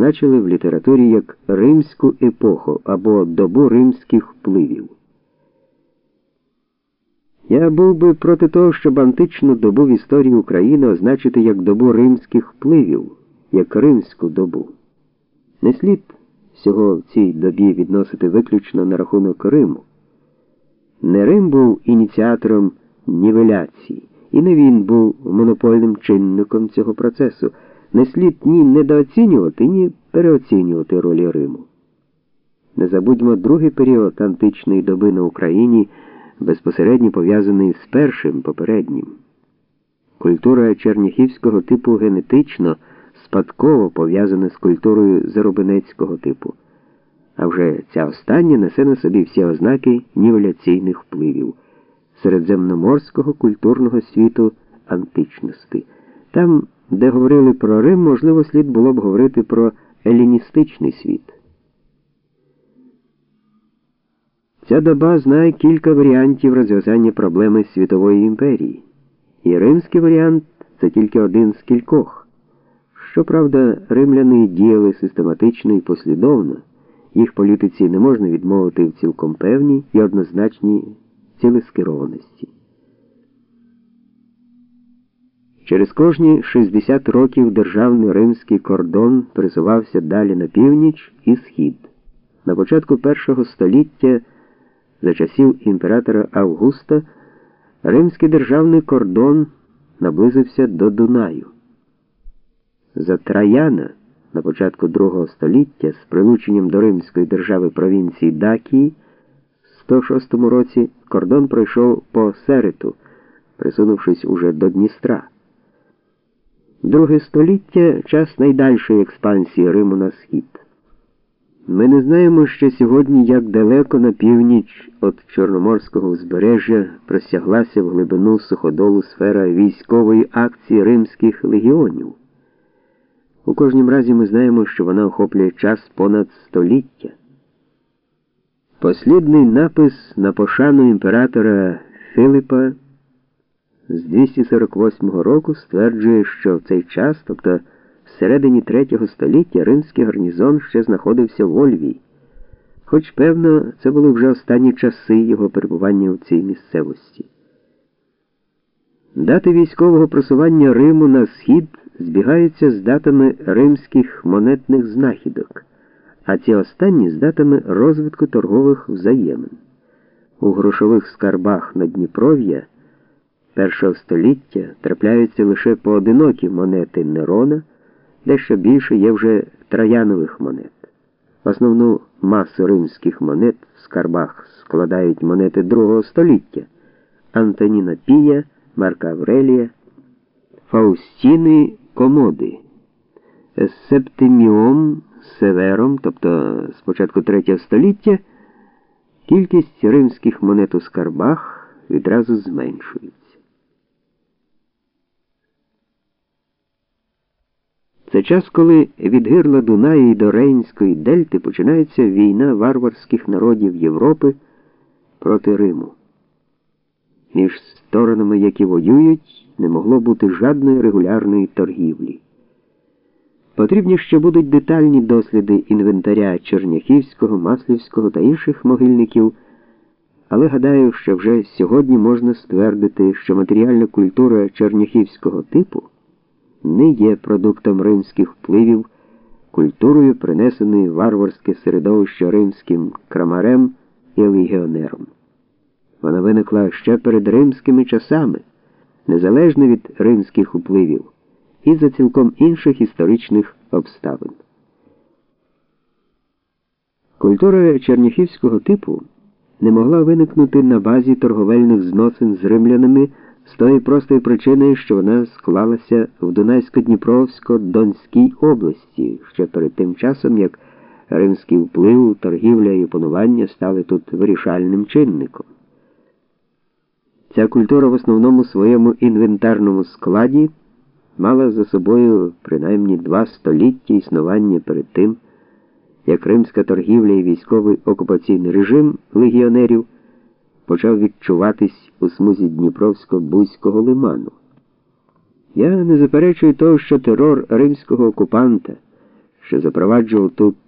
позначили в літературі як римську епоху або добу римських впливів. Я був би проти того, щоб античну добу в історії України означити як добу римських впливів, як римську добу. Не слід всього в цій добі відносити виключно на рахунок Риму. Не Рим був ініціатором нівеляції, і не він був монопольним чинником цього процесу. Не слід ні недооцінювати, ні переоцінювати ролі Риму. Не забудьмо другий період античної доби на Україні, безпосередньо пов'язаний з першим попереднім. Культура черніхівського типу генетично спадково пов'язана з культурою заробинецького типу, а вже ця остання несе на собі всі ознаки нівеляційних впливів середземноморського культурного світу античності. Там, де говорили про Рим, можливо, слід було б говорити про еліністичний світ. Ця доба знає кілька варіантів розв'язання проблеми світової імперії, і римський варіант це тільки один з кількох. Щоправда, римляни діяли систематично і послідовно, їх політиці не можна відмовити в цілком певній і однозначній цілескерованості. Через кожні 60 років державний римський кордон присувався далі на північ і схід. На початку першого століття за часів імператора Августа римський державний кордон наблизився до Дунаю. За Траяна на початку другого століття з прилученням до Римської держави провінції Дакії в 106 році кордон пройшов по Серету, присунувшись уже до Дністра. Друге століття час найдальшої експансії Риму на схід. Ми не знаємо ще сьогодні, як далеко на північ від Чорноморського узбережжя простяглася в глибину суходолу сфера військової акції римських легіонів. У кожнім разі ми знаємо, що вона охоплює час понад століття. Послідний напис на пошану імператора Филипа з 248 року стверджує, що в цей час, тобто всередині третього століття, римський гарнізон ще знаходився в Ольвії, хоч, певно, це були вже останні часи його перебування в цій місцевості. Дати військового просування Риму на схід збігаються з датами римських монетних знахідок, а ці останні з датами розвитку торгових взаємин. У грошових скарбах на Дніпров'я першого століття трапляються лише поодинокі монети Нерона, дещо більше є вже троянових монет. Основну масу римських монет в скарбах складають монети другого століття Антоніна Пія, Марка Аврелія, Фаустіни комоди, Септиміом Севером, тобто з початку третього століття, кількість римських монет у скарбах відразу зменшується. Це час, коли від гирла Дунаї до Рейнської дельти починається війна варварських народів Європи проти Риму. Між сторонами, які воюють, не могло бути жодної регулярної торгівлі. Потрібні ще будуть детальні досліди інвентаря Черняхівського, Маслівського та інших могильників, але гадаю, що вже сьогодні можна ствердити, що матеріальна культура черняхівського типу не є продуктом римських впливів, культурою, принесеною варварське середовище римським крамарем і легіонером. Вона виникла ще перед римськими часами, незалежно від римських впливів, і за цілком інших історичних обставин. Культура черніхівського типу не могла виникнути на базі торговельних зносин з римлянами з тої простої причини, що вона склалася в Дунайсько-Дніпровсько-Донській області ще перед тим часом, як римський вплив, торгівля і панування стали тут вирішальним чинником. Ця культура в основному своєму інвентарному складі мала за собою принаймні два століття існування перед тим, як римська торгівля і військовий окупаційний режим легіонерів почав відчуватись у смузі Дніпровсько-Бузького лиману. Я не заперечую того, що терор римського окупанта що запроваджував ту